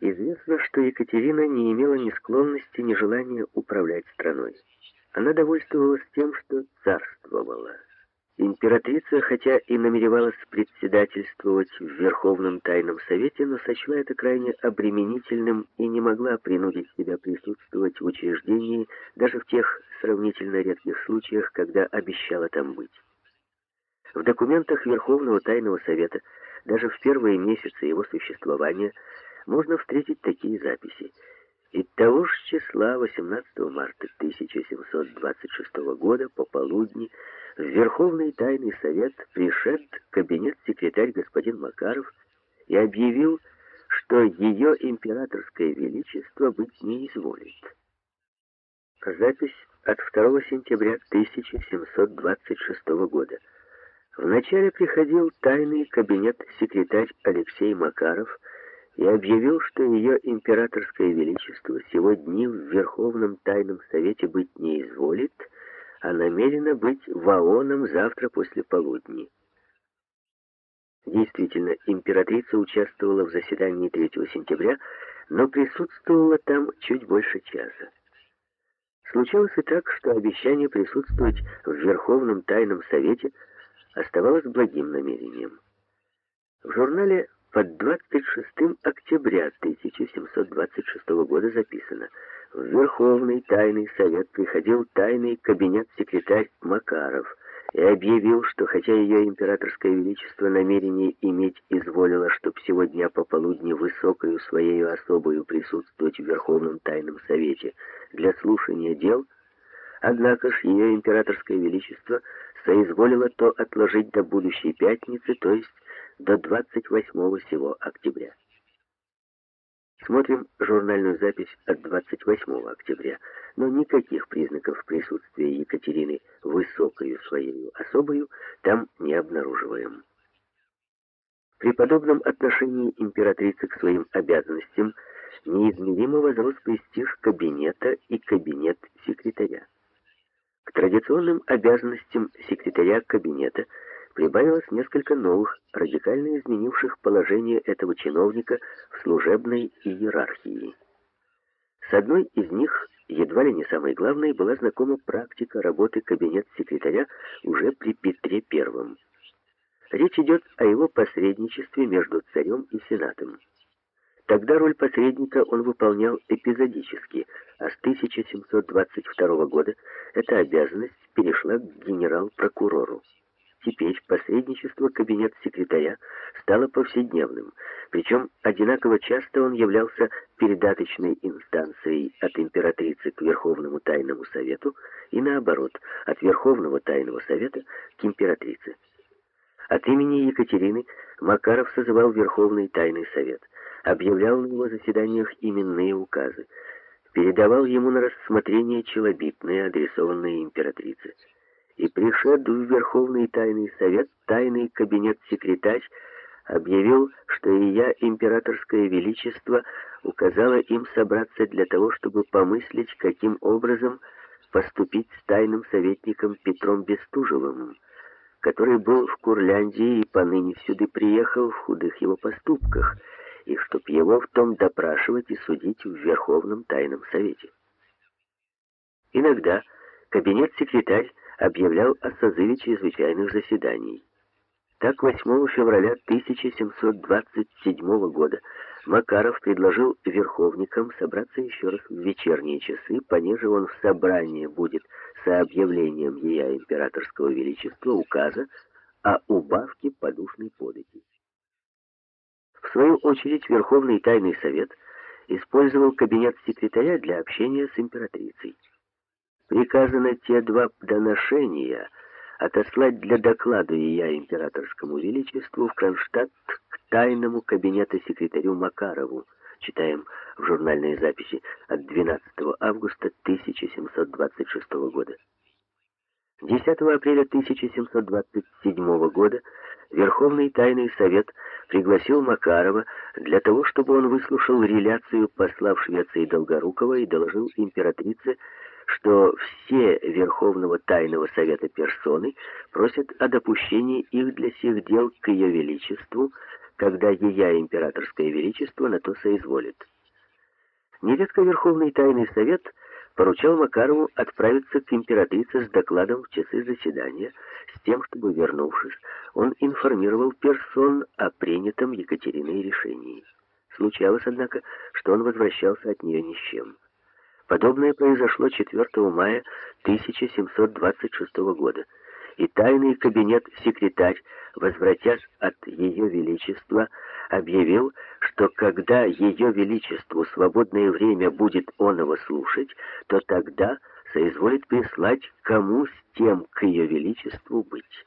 Известно, что Екатерина не имела ни склонности, ни желания управлять страной. Она довольствовалась тем, что царствовала. Императрица, хотя и намеревалась председательствовать в Верховном Тайном Совете, но сочла это крайне обременительным и не могла принудить себя присутствовать в учреждении даже в тех сравнительно редких случаях, когда обещала там быть. В документах Верховного Тайного Совета даже в первые месяцы его существования можно встретить такие записи. И того же числа 18 марта 1726 года по полудни в Верховный Тайный Совет пришед кабинет-секретарь господин Макаров и объявил, что ее императорское величество быть не изволит. Запись от 2 сентября 1726 года. Вначале приходил тайный кабинет-секретарь Алексей Макаров и объявил, что ее императорское величество сегодня в Верховном Тайном Совете быть не изволит, а намерена быть ваоном завтра после полудни. Действительно, императрица участвовала в заседании 3 сентября, но присутствовала там чуть больше часа. Случалось и так, что обещание присутствовать в Верховном Тайном Совете оставалось благим намерением. В журнале под 26 октября 1726 года записано. «В Верховный Тайный Совет приходил тайный кабинет-секретарь Макаров и объявил, что хотя ее императорское величество намерение иметь изволило, чтоб сегодня пополудни высокою своей особою присутствовать в Верховном Тайном Совете для слушания дел, однако ж ее императорское величество соизволило то отложить до будущей пятницы, то есть до 28 сего октября. Смотрим журнальную запись от 28 октября, но никаких признаков присутствия Екатерины высокою своей особою там не обнаруживаем. При подобном отношении императрицы к своим обязанностям неизмеримо возрос престиж кабинета и кабинет секретаря. К традиционным обязанностям секретаря кабинета – прибавилось несколько новых, радикально изменивших положение этого чиновника в служебной иерархии. С одной из них, едва ли не самой главной, была знакома практика работы кабинет-секретаря уже при Петре I. Речь идет о его посредничестве между царем и сенатом. Тогда роль посредника он выполнял эпизодически, а с 1722 года эта обязанность перешла к генерал-прокурору. Теперь посредничество кабинет-секретаря стало повседневным, причем одинаково часто он являлся передаточной инстанцией от императрицы к Верховному Тайному Совету и наоборот, от Верховного Тайного Совета к императрице. От имени Екатерины Макаров созывал Верховный Тайный Совет, объявлял на его заседаниях именные указы, передавал ему на рассмотрение челобитные, адресованные императрице и пришед в Верховный Тайный Совет, тайный кабинет-секретарь объявил, что и я, императорское величество, указала им собраться для того, чтобы помыслить, каким образом поступить с тайным советником Петром Бестужевым, который был в Курляндии и поныне сюда приехал в худых его поступках, и чтоб его в том допрашивать и судить в Верховном Тайном Совете. Иногда кабинет-секретарь объявлял о созыве чрезвычайных заседаний. Так 8 февраля 1727 года Макаров предложил верховникам собраться еще раз в вечерние часы, понеже он в собрании будет со объявлением Ея Императорского Величества указа о убавке подушной подати. В свою очередь Верховный Тайный Совет использовал кабинет секретаря для общения с императрицей приказано те два доношения отослать для доклада я императорскому величеству в Кронштадт к тайному кабинету секретарю Макарову, читаем в журнальной записи от 12 августа 1726 года. 10 апреля 1727 года Верховный Тайный Совет пригласил Макарова для того, чтобы он выслушал реляцию посла в Швеции Долгорукова и доложил императрице, что все Верховного Тайного Совета персоны просят о допущении их для сих дел к Ее Величеству, когда Ея Императорское Величество на то соизволит. Нередко Верховный Тайный Совет поручал Макарову отправиться к императрице с докладом в часы заседания, с тем, чтобы, вернувшись, он информировал персон о принятом Екатериной решении. Случалось, однако, что он возвращался от нее ни с чем. Подобное произошло 4 мая 1726 года, и тайный кабинет-секретарь, возвратясь от Ее Величества, объявил, что когда Ее Величеству свободное время будет он его слушать, то тогда соизволит прислать кому с тем к Ее Величеству быть.